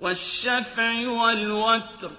وَالشَّفْعِ وَالْوَتْرِ